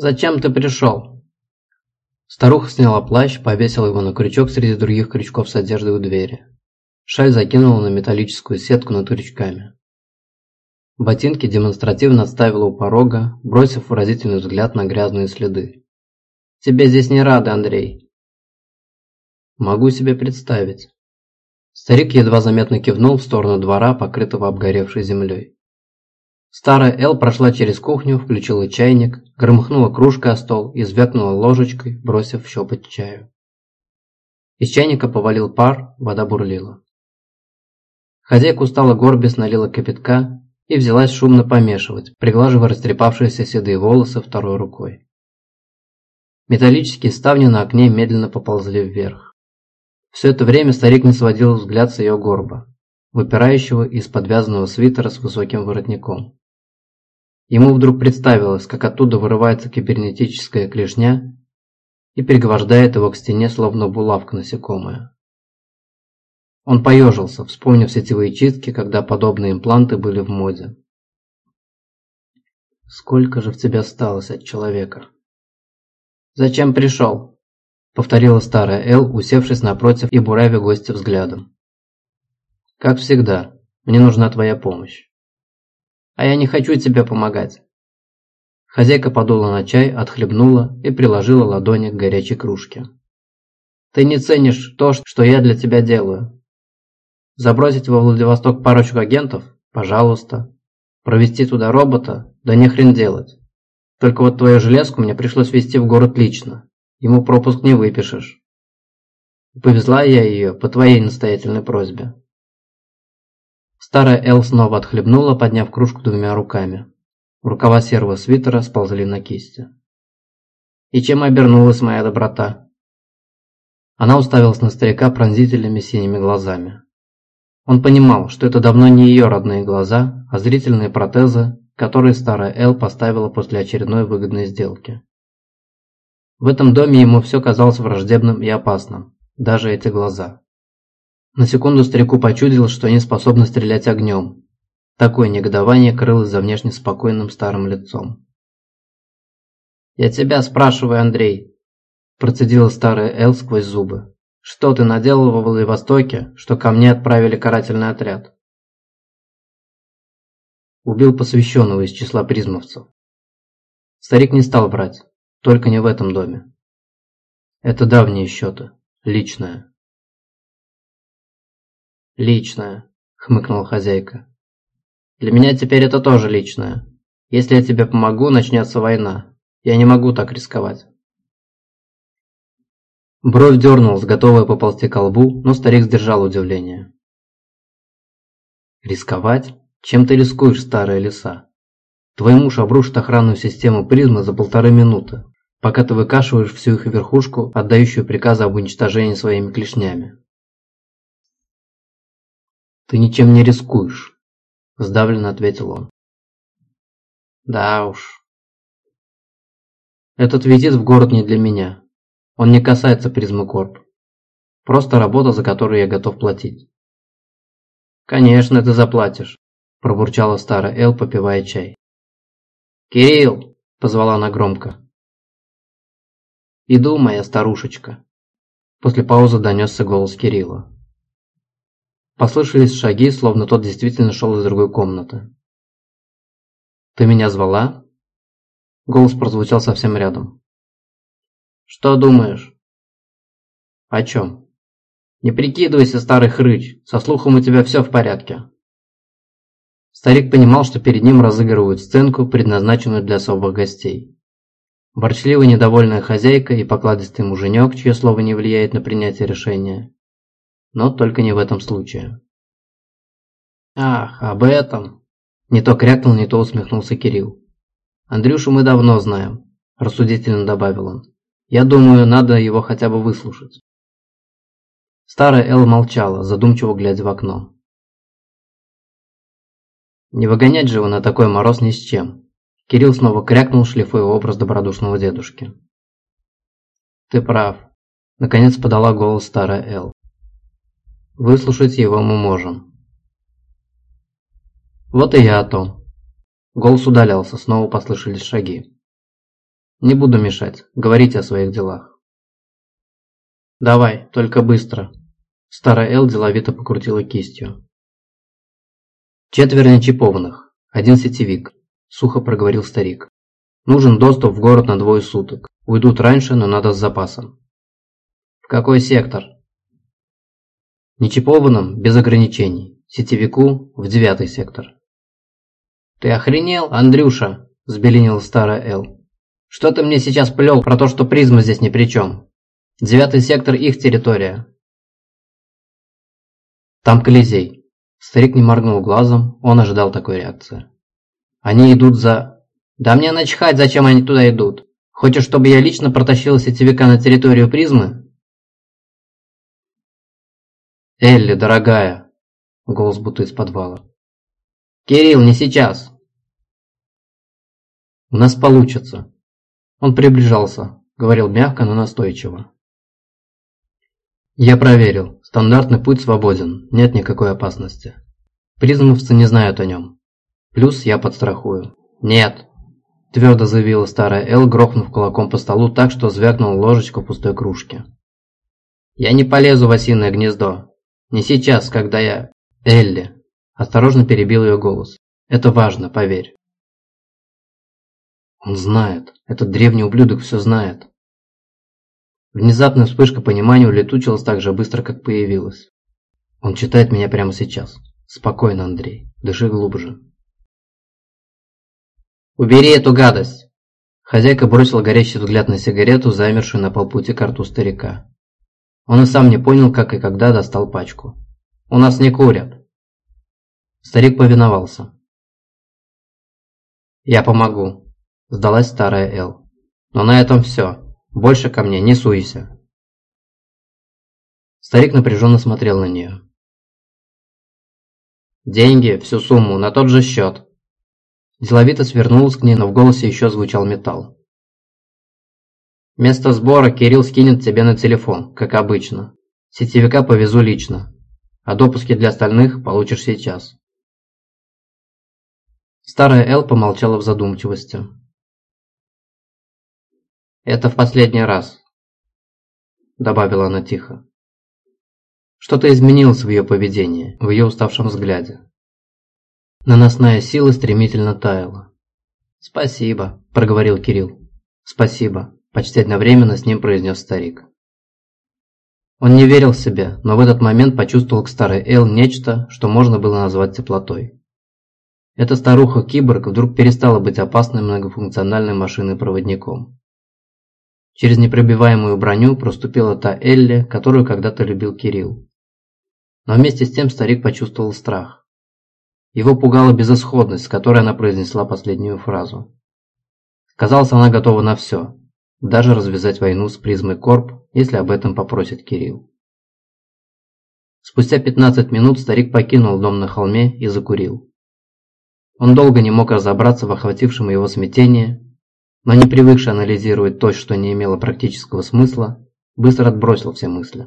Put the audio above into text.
«Зачем ты пришел?» Старуха сняла плащ, повесила его на крючок среди других крючков с одеждой у двери. Шаль закинула на металлическую сетку над крючками. Ботинки демонстративно отставила у порога, бросив выразительный взгляд на грязные следы. «Тебе здесь не рады, Андрей». «Могу себе представить». Старик едва заметно кивнул в сторону двора, покрытого обгоревшей землей. Старая Эл прошла через кухню, включила чайник, громыхнула кружкой о стол и звякнула ложечкой, бросив щепоть чаю. Из чайника повалил пар, вода бурлила. Хозяйка устала горбис налила кипятка и взялась шумно помешивать, приглаживая растрепавшиеся седые волосы второй рукой. Металлические ставни на окне медленно поползли вверх. Все это время старик не сводил взгляд с ее горба, выпирающего из подвязанного свитера с высоким воротником. Ему вдруг представилось, как оттуда вырывается кибернетическая клешня и пригвождает его к стене, словно булавка насекомая. Он поежился, вспомнив сетевые чистки, когда подобные импланты были в моде. «Сколько же в тебе осталось от человека?» «Зачем пришел?» – повторила старая Эл, усевшись напротив и буравя гостя взглядом. «Как всегда, мне нужна твоя помощь». А я не хочу тебе помогать. Хозяйка подула на чай, отхлебнула и приложила ладони к горячей кружке. Ты не ценишь то, что я для тебя делаю. Забросить во Владивосток парочку агентов? Пожалуйста. Провести туда робота? Да не хрен делать. Только вот твою железку мне пришлось везти в город лично. Ему пропуск не выпишешь. Повезла я ее по твоей настоятельной просьбе. Старая Эл снова отхлебнула, подняв кружку двумя руками. Рукава серого свитера сползли на кисти. «И чем обернулась моя доброта?» Она уставилась на старика пронзительными синими глазами. Он понимал, что это давно не ее родные глаза, а зрительные протезы, которые старая Эл поставила после очередной выгодной сделки. В этом доме ему все казалось враждебным и опасным, даже эти глаза. На секунду старику почудилось, что они способны стрелять огнем. Такое негодование крылось за внешне спокойным старым лицом. «Я тебя спрашиваю, Андрей», – процедила старая Эл сквозь зубы. «Что ты наделал во Владивостоке, что ко мне отправили карательный отряд?» Убил посвященного из числа призмовцев. Старик не стал врать, только не в этом доме. Это давние счеты, личное. «Личное», – хмыкнула хозяйка. «Для меня теперь это тоже личное. Если я тебе помогу, начнется война. Я не могу так рисковать». Бровь дернулась, готовая поползти к лбу, но старик сдержал удивление. «Рисковать? Чем ты рискуешь, старая лиса? Твой муж обрушит охранную систему призмы за полторы минуты, пока ты выкашиваешь всю их верхушку, отдающую приказы об уничтожении своими клешнями. «Ты ничем не рискуешь», – сдавленно ответил он. «Да уж». «Этот визит в город не для меня. Он не касается призмы Корп. Просто работа, за которую я готов платить». «Конечно, ты заплатишь», – пробурчала старая Эл, попивая чай. «Кирилл!» – позвала она громко. «Иду, моя старушечка». После паузы донесся голос Кирилла. Послышались шаги, словно тот действительно шел из другой комнаты. «Ты меня звала?» Голос прозвучал совсем рядом. «Что думаешь?» «О чем?» «Не прикидывайся, старый хрыч, со слухом у тебя все в порядке». Старик понимал, что перед ним разыгрывают сценку, предназначенную для особых гостей. Ворчливая недовольная хозяйка и покладистый муженек, чье слово не влияет на принятие решения, но только не в этом случае. Ах, об этом. Не то крякнул, не то усмехнулся Кирилл. Андрюшу мы давно знаем, рассудительно добавил он. Я думаю, надо его хотя бы выслушать. Старая Эл молчала, задумчиво глядя в окно. Не выгонять же его на такой мороз ни с чем. Кирилл снова крякнул, шлифуя образ добродушного дедушки. «Ты прав», – наконец подала голос старая Эл. Выслушать его мы можем. Вот и я о том. Голос удалялся, снова послышались шаги. Не буду мешать. Говорите о своих делах. Давай, только быстро. Старая Эл деловито покрутила кистью. Четверо нечипованных. Один сетевик. Сухо проговорил старик. Нужен доступ в город на двое суток. Уйдут раньше, но надо с запасом. В какой сектор? Нечипованным без ограничений. Сетевику в девятый сектор. Ты охренел, Андрюша? Сбеленила старая Эл. Что ты мне сейчас плел про то, что призма здесь ни при чем? Девятый сектор их территория. Там Колизей. Старик не моргнул глазом, он ожидал такой реакции. Они идут за... Да мне начхать, зачем они туда идут. Хочешь, чтобы я лично протащил сетевика на территорию призмы? Элли, дорогая. Голос будто из подвала. Кирилл, не сейчас. У нас получится. Он приближался, говорил мягко, но настойчиво. Я проверил. Стандартный путь свободен, нет никакой опасности. Призмовцы не знают о нем. Плюс я подстрахую. Нет, твердо заявила старая Эл, грохнув кулаком по столу так, что звякнула ложечка пустой кружке. Я не полезу в осиное гнездо. Не сейчас, когда я... Элли. Осторожно перебил ее голос. Это важно, поверь. Он знает. Этот древний ублюдок все знает. Внезапная вспышка понимания улетучилась так же быстро, как появилась. Он читает меня прямо сейчас. Спокойно, Андрей. Дыши глубже. «Убери эту гадость!» Хозяйка бросила горящий взгляд на сигарету, замершую на полпути к рту старика. Он и сам не понял, как и когда достал пачку. «У нас не курят!» Старик повиновался. «Я помогу», Сдалась старая Эл. Но на этом все. Больше ко мне не суйся. Старик напряженно смотрел на нее. «Деньги, всю сумму, на тот же счет». Деловито свернулась к ней, но в голосе еще звучал металл. «Место сбора Кирилл скинет тебе на телефон, как обычно. Сетевика повезу лично, а допуски для остальных получишь сейчас». Старая Эл помолчала в задумчивости. «Это в последний раз», – добавила она тихо. Что-то изменилось в ее поведении, в ее уставшем взгляде. Наносная сила стремительно таяла. «Спасибо», – проговорил Кирилл. «Спасибо», – почти одновременно с ним произнес старик. Он не верил в себя, но в этот момент почувствовал к старой Эл нечто, что можно было назвать теплотой. Эта старуха-киборг вдруг перестала быть опасной многофункциональной машиной-проводником. Через непробиваемую броню проступила та Элли, которую когда-то любил Кирилл. Но вместе с тем старик почувствовал страх. Его пугала безысходность, с которой она произнесла последнюю фразу. Казалось, она готова на все, даже развязать войну с призмой Корп, если об этом попросит Кирилл. Спустя 15 минут старик покинул дом на холме и закурил. Он долго не мог разобраться в охватившем его смятении, но не привыкший анализировать то, что не имело практического смысла, быстро отбросил все мысли.